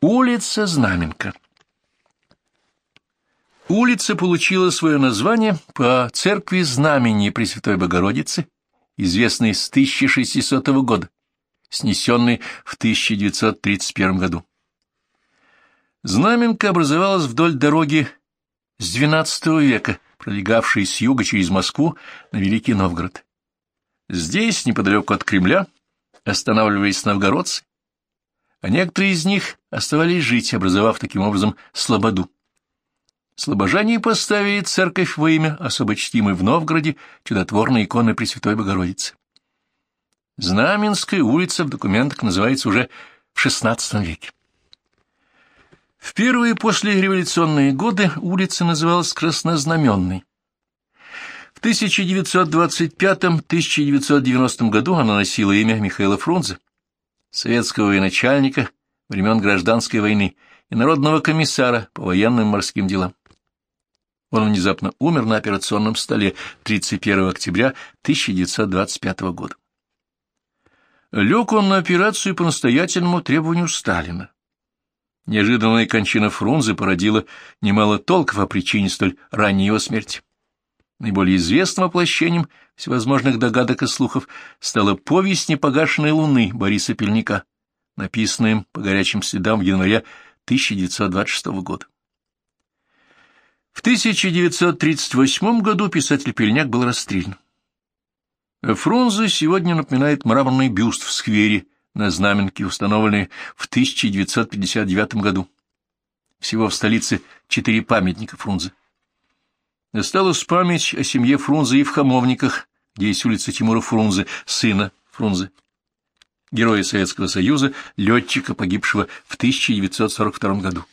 Улица Знаменка Улица получила свое название по церкви Знамени Пресвятой Богородицы, известной с 1600 года, снесенной в 1931 году. Знаменка образовалась вдоль дороги с XII века, пролегавшей с юга через Москву на Великий Новгород. Здесь, неподалеку от Кремля, останавливались новгородцы, а некоторые из них оставались жить, образовав таким образом слободу. Слобожане поставили церковь во имя особо чтимой в Новгороде чудотворной иконы Пресвятой Богородицы. Знаменская улица в документах называется уже в XVI веке. В первые послереволюционные годы улица называлась Краснознаменной. В 1925-1990 году она носила имя Михаила Фрунзе, советского военачальника времен Гражданской войны и народного комиссара по военным морским делам. Он внезапно умер на операционном столе 31 октября 1925 года. Лег он на операцию по настоятельному требованию Сталина. Неожиданная кончина Фрунзе породила немало толков о причине столь ранней его смерти. Наиболее известным воплощением всевозможных догадок и слухов стала повесть «Непогашенной луны» Бориса Пельника, написанная им по горячим следам в январе 1926 года. В 1938 году писатель Пельняк был расстрелян. Фрунзе сегодня напоминает мраморный бюст в сквере на знаменке, установленный в 1959 году. Всего в столице четыре памятника Фрунзе. Осталась память о семье Фрунзе и в Хамовниках, где есть улица Тимура Фрунзе, сына Фрунзе, героя Советского Союза, летчика, погибшего в 1942 году.